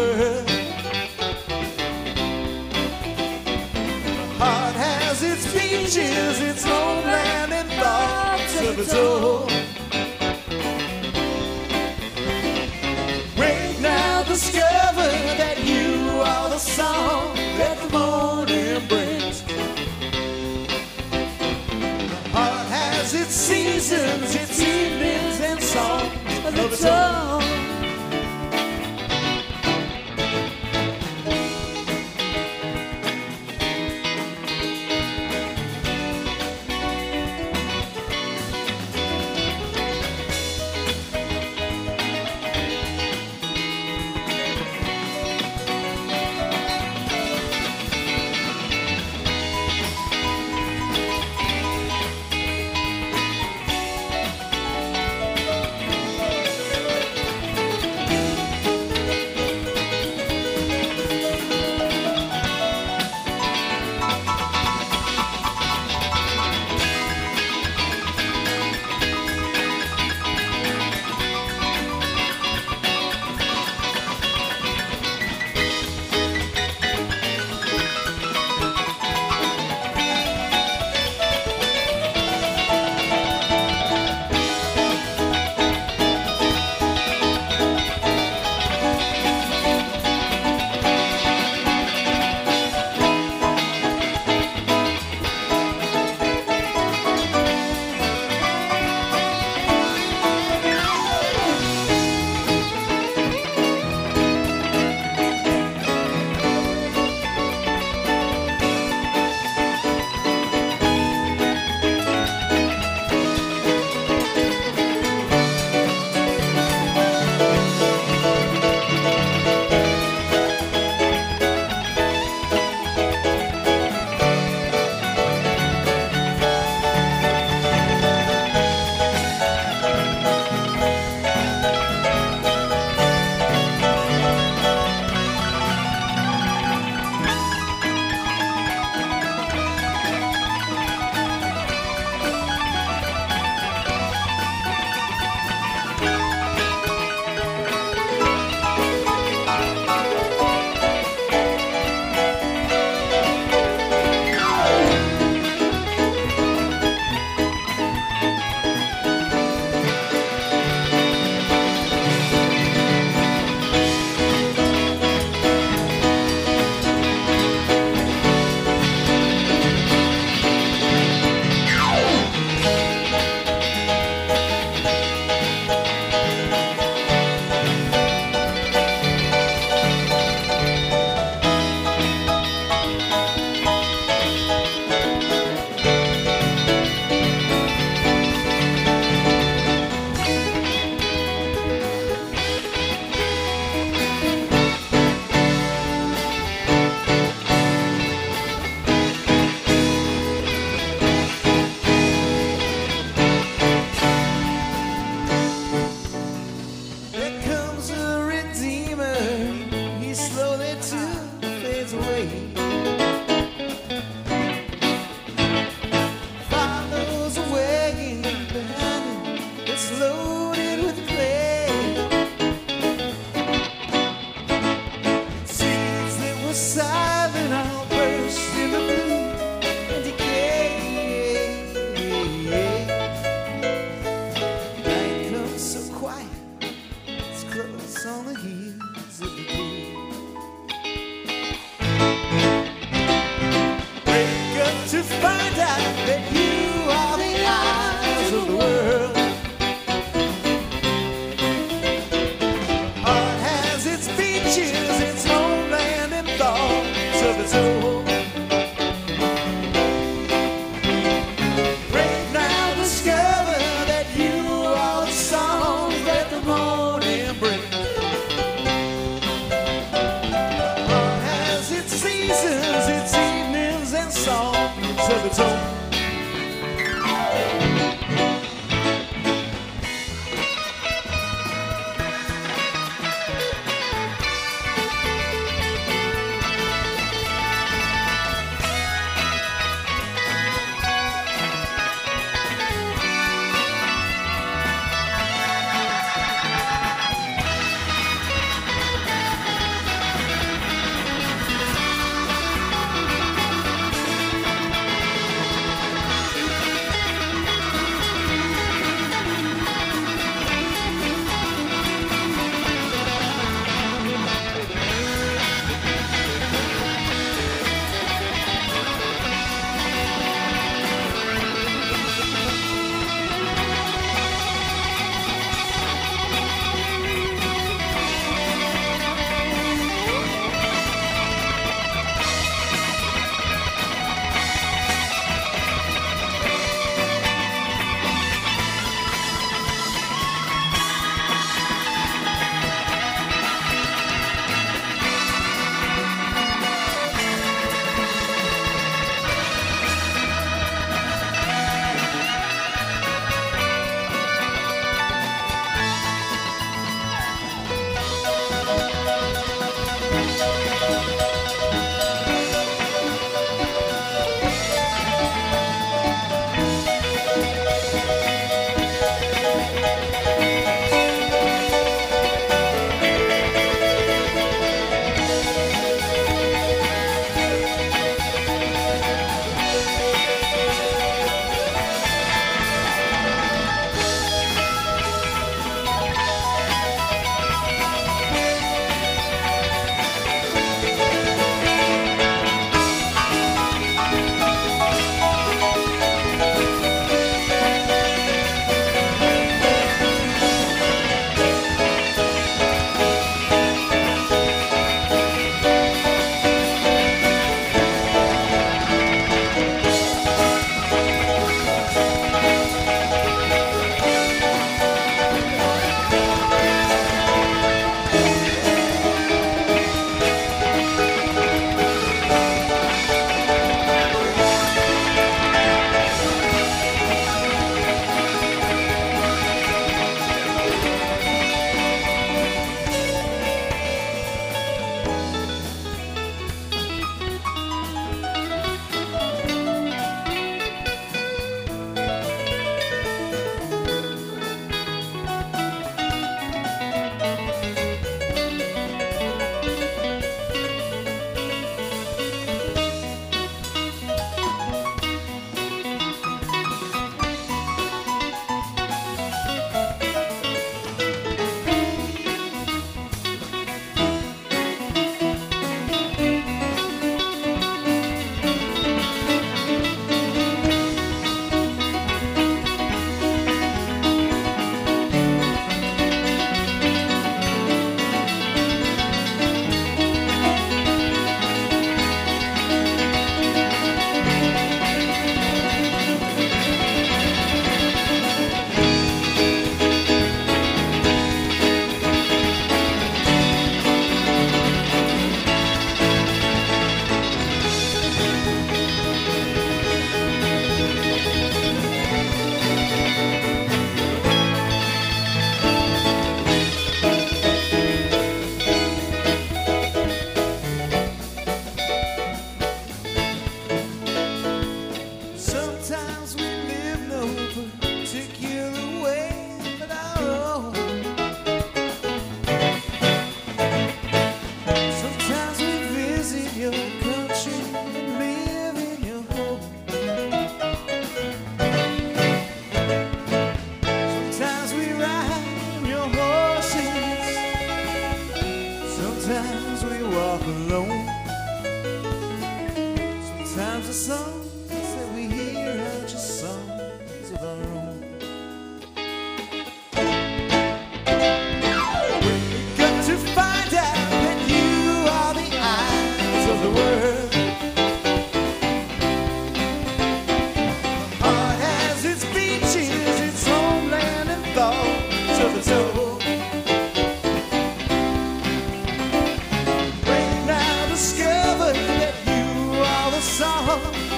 of the. Heart has its beaches, its homeland, and thoughts of its own. Now, discover that you are the song that the morning brings. Heart has its seasons, its evenings, and songs of its own.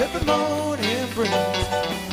every morning brings